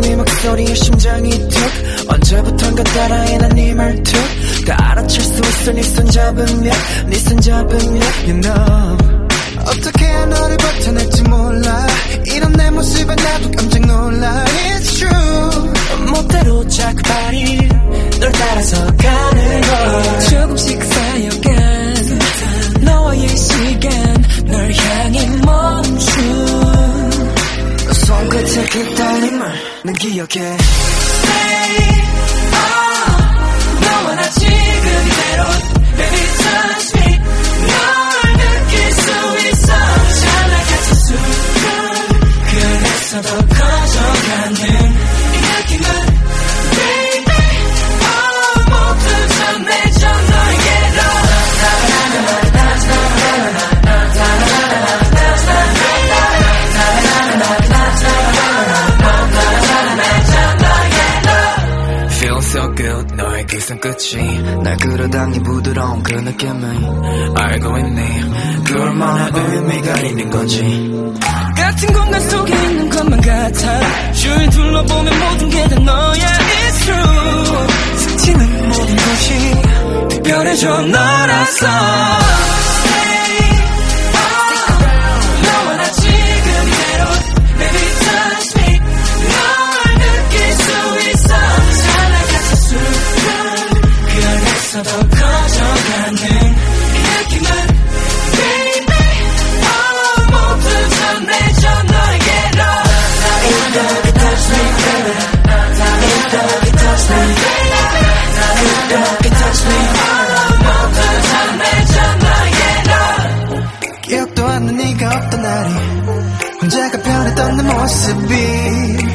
네 목소리에 심장이 툭 언제부턴가 따라해 난네 말투. 다 알아챌 수 있어 네손 잡으면 네손 잡으면 You know 손끝에 그난 기억해. Stay 그 손끝이 날 끌어당긴 부드러운 그 느낌을 알고 있니 그 얼마나 의미가 있는 건지. 같은 공간 속에 있는 것만 같아. 주위 둘러보면 모든 게 다 너야 It's true 스치는 모든 것이 특별해져 너라서 그래서 더 커져가는 이 느낌은 Baby oh 모두 전해져 너에게로 Ain't nobody touch me baby Ain't nobody touch me Ain't nobody touch me 모두 전해져 너에게로 기억도 안나 네가 없던 날이 혼자가 변했던 내 모습이